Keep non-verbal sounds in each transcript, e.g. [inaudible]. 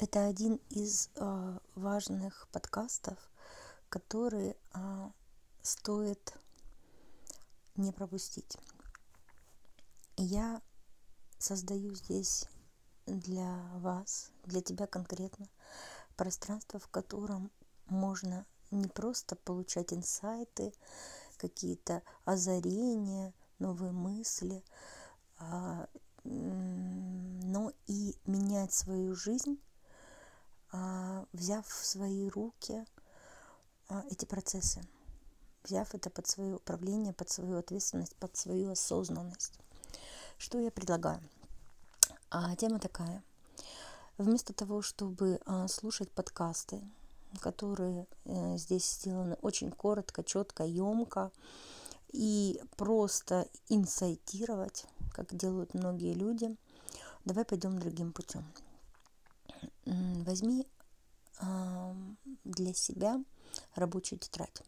Это один из э, важных подкастов, которые э, стоит не пропустить. Я создаю здесь для вас, для тебя конкретно, пространство, в котором можно не просто получать инсайты, какие-то озарения, новые мысли, а, но и менять свою жизнь а, взяв в свои руки а, эти процессы, взяв это под свое управление, под свою ответственность, под свою осознанность. Что я предлагаю? А, тема такая. Вместо того, чтобы а, слушать подкасты, которые а, здесь сделаны очень коротко, четко, емко, и просто инсайтировать, как делают многие люди, давай пойдем другим путем возьми для себя рабочую тетрадь,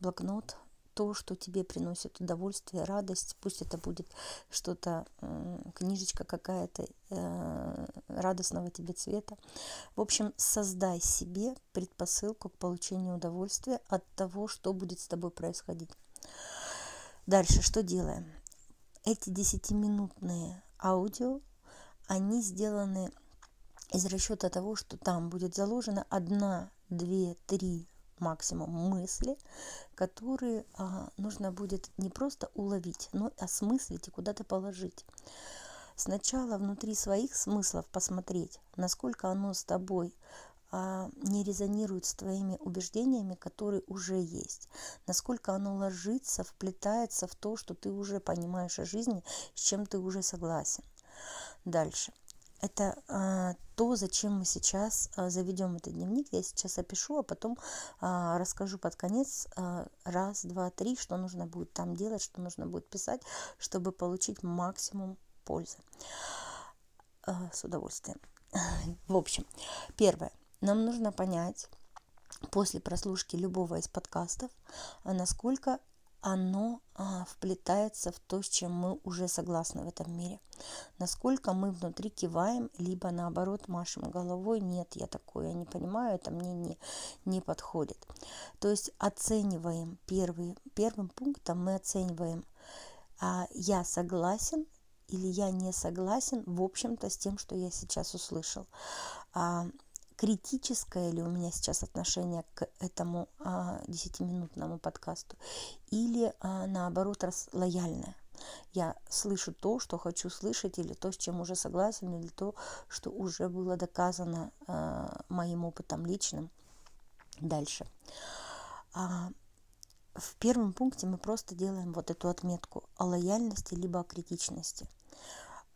блокнот, то, что тебе приносит удовольствие, радость, пусть это будет что-то, книжечка какая-то э, радостного тебе цвета. В общем, создай себе предпосылку к получению удовольствия от того, что будет с тобой происходить. Дальше что делаем? Эти десятиминутные аудио, они сделаны из расчета того, что там будет заложена одна, две, три максимум мысли, которые а, нужно будет не просто уловить, но и осмыслить и куда-то положить. Сначала внутри своих смыслов посмотреть, насколько оно с тобой а, не резонирует с твоими убеждениями, которые уже есть, насколько оно ложится, вплетается в то, что ты уже понимаешь о жизни, с чем ты уже согласен. Дальше это а, то, зачем мы сейчас а, заведем этот дневник. Я сейчас опишу, а потом а, расскажу под конец раз, два, три, что нужно будет там делать, что нужно будет писать, чтобы получить максимум пользы. С удовольствием. [laughs] В общем, первое. Нам нужно понять после прослушки любого из подкастов, насколько оно а, вплетается в то, с чем мы уже согласны в этом мире. Насколько мы внутри киваем, либо наоборот машем головой, нет, я такое не понимаю, это мне не, не подходит. То есть оцениваем первый, первым пунктом мы оцениваем, а, я согласен или я не согласен, в общем-то, с тем, что я сейчас услышал. А, критическое ли у меня сейчас отношение к этому а, десятиминутному подкасту, или а, наоборот раз, лояльное. Я слышу то, что хочу слышать, или то, с чем уже согласен, или то, что уже было доказано а, моим опытом личным. Дальше. А, в первом пункте мы просто делаем вот эту отметку о лояльности либо о критичности.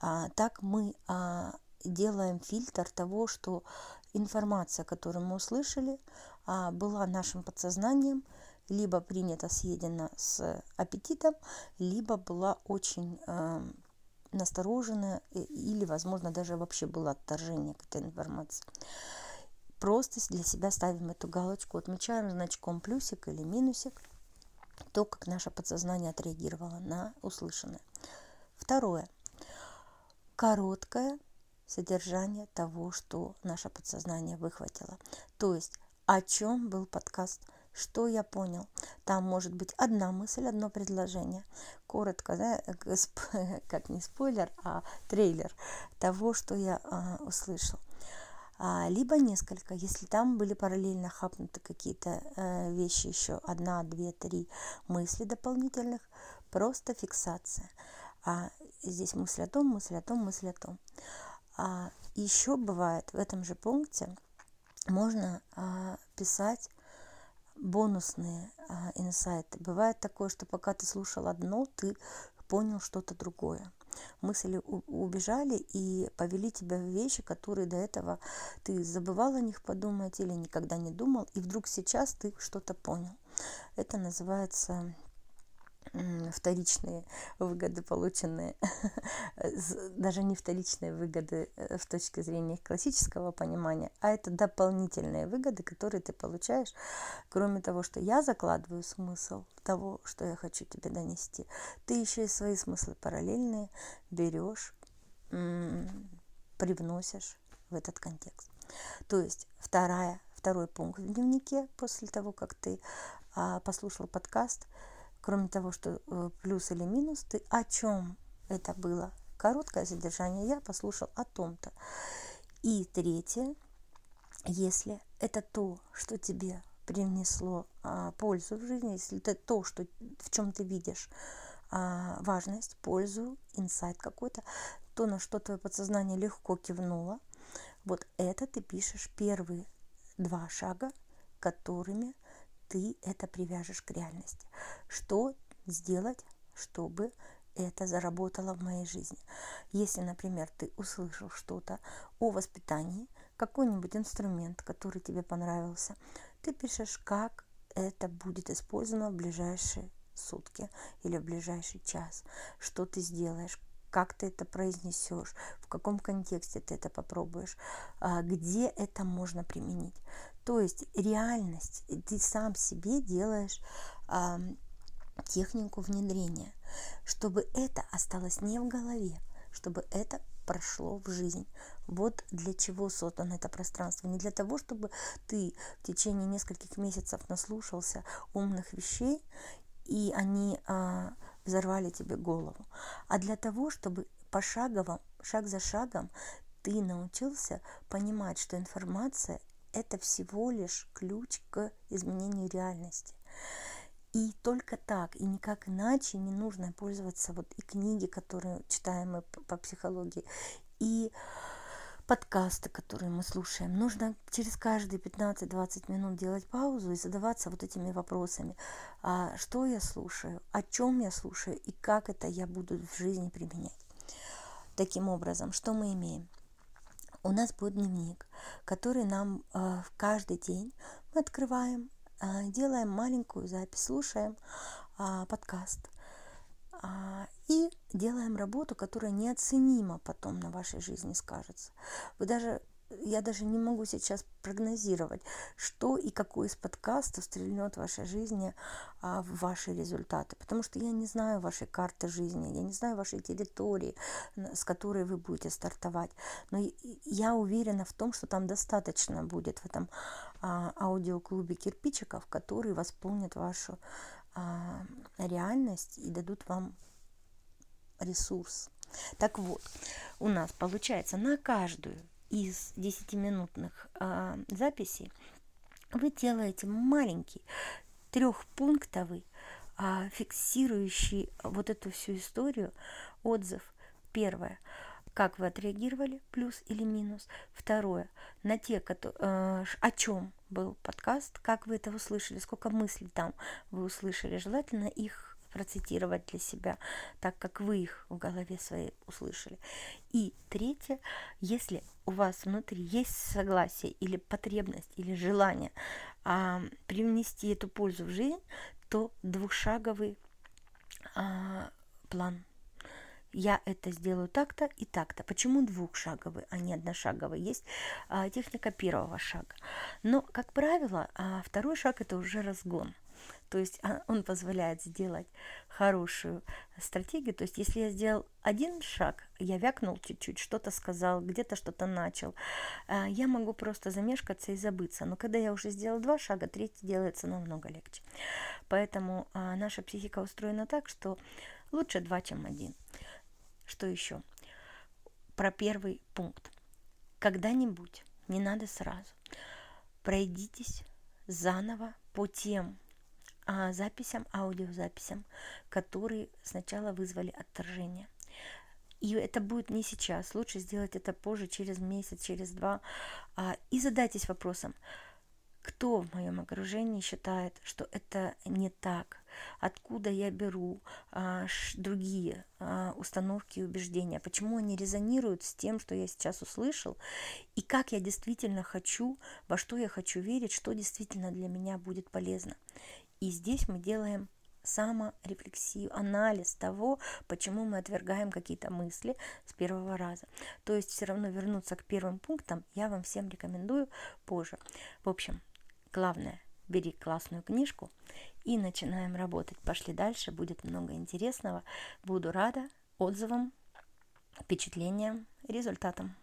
А, так мы а, делаем фильтр того, что информация, которую мы услышали, а, была нашим подсознанием, либо принята, съедена с аппетитом, либо была очень э, настороженная или, возможно, даже вообще было отторжение к этой информации. Просто для себя ставим эту галочку, отмечаем значком плюсик или минусик, то, как наше подсознание отреагировало на услышанное. Второе. Короткое содержание того, что наше подсознание выхватило. То есть, о чем был подкаст, что я понял. Там может быть одна мысль, одно предложение. Коротко, да, [laughs] как не спойлер, а трейлер того, что я а, услышал. А, либо несколько, если там были параллельно хапнуты какие-то а, вещи, еще одна, две, три мысли дополнительных, просто фиксация. А здесь мысль о том, мысль о том, мысль о том. А еще бывает в этом же пункте можно а, писать бонусные а, инсайты. Бывает такое, что пока ты слушал одно, ты понял что-то другое. Мысли убежали и повели тебя в вещи, которые до этого ты забывал о них подумать или никогда не думал, и вдруг сейчас ты что-то понял. Это называется вторичные выгоды, полученные, [laughs] даже не вторичные выгоды э, в точке зрения классического понимания, а это дополнительные выгоды, которые ты получаешь, кроме того, что я закладываю смысл того, что я хочу тебе донести, ты еще и свои смыслы параллельные берешь, привносишь в этот контекст. То есть вторая, второй пункт в дневнике после того, как ты а, послушал подкаст, кроме того, что э, плюс или минус, ты о чем это было. Короткое содержание я послушал о том-то. И третье, если это то, что тебе принесло а, пользу в жизни, если это то, что, в чем ты видишь а, важность, пользу, инсайт какой-то, то, на что твое подсознание легко кивнуло, вот это ты пишешь первые два шага, которыми ты это привяжешь к реальности. Что сделать, чтобы это заработало в моей жизни. Если, например, ты услышал что-то о воспитании, какой-нибудь инструмент, который тебе понравился, ты пишешь, как это будет использовано в ближайшие сутки или в ближайший час, что ты сделаешь, как ты это произнесешь, в каком контексте ты это попробуешь, а, где это можно применить. То есть реальность, ты сам себе делаешь технику внедрения, чтобы это осталось не в голове, чтобы это прошло в жизнь. Вот для чего создано это пространство. Не для того, чтобы ты в течение нескольких месяцев наслушался умных вещей, и они а, взорвали тебе голову, а для того, чтобы пошагово, шаг за шагом ты научился понимать, что информация – это всего лишь ключ к изменению реальности. И только так, и никак иначе не нужно пользоваться вот и книги, которые читаем мы по психологии, и подкасты, которые мы слушаем. Нужно через каждые 15-20 минут делать паузу и задаваться вот этими вопросами. А что я слушаю, о чем я слушаю и как это я буду в жизни применять. Таким образом, что мы имеем? У нас будет дневник, который нам э, каждый день мы открываем, делаем маленькую запись, слушаем э, подкаст а, и делаем работу, которая неоценима потом на вашей жизни скажется. Вы даже я даже не могу сейчас прогнозировать, что и какой из подкастов стрельнет в вашей жизни а, в ваши результаты. Потому что я не знаю вашей карты жизни, я не знаю вашей территории, с которой вы будете стартовать. Но я уверена в том, что там достаточно будет в этом а, аудиоклубе кирпичиков, которые восполнят вашу а, реальность и дадут вам ресурс. Так вот, у нас получается на каждую из 10-минутных а, записей вы делаете маленький трехпунктовый, а, фиксирующий вот эту всю историю отзыв. Первое как вы отреагировали, плюс или минус. Второе, на те, которые, о чем был подкаст, как вы это услышали, сколько мыслей там вы услышали. Желательно их процитировать для себя, так как вы их в голове своей услышали. И третье, если у вас внутри есть согласие или потребность или желание а, привнести эту пользу в жизнь, то двухшаговый а, план я это сделаю так-то и так-то. Почему двухшаговый, а не одношаговый? Есть а, техника первого шага. Но, как правило, а, второй шаг это уже разгон. То есть а, он позволяет сделать хорошую стратегию. То есть если я сделал один шаг, я вякнул чуть-чуть, что-то сказал, где-то что-то начал, а, я могу просто замешкаться и забыться. Но когда я уже сделал два шага, третий делается намного легче. Поэтому а, наша психика устроена так, что лучше два, чем один. Что еще? Про первый пункт. Когда-нибудь, не надо сразу, пройдитесь заново по тем записям, аудиозаписям, которые сначала вызвали отторжение. И это будет не сейчас, лучше сделать это позже, через месяц, через два. А, и задайтесь вопросом, кто в моем окружении считает, что это не так, откуда я беру а, ш, другие а, установки и убеждения, почему они резонируют с тем, что я сейчас услышал, и как я действительно хочу, во что я хочу верить, что действительно для меня будет полезно. И здесь мы делаем саморефлексию, анализ того, почему мы отвергаем какие-то мысли с первого раза. То есть все равно вернуться к первым пунктам я вам всем рекомендую позже. В общем, Главное, бери классную книжку и начинаем работать. Пошли дальше, будет много интересного. Буду рада отзывам, впечатлениям, результатам.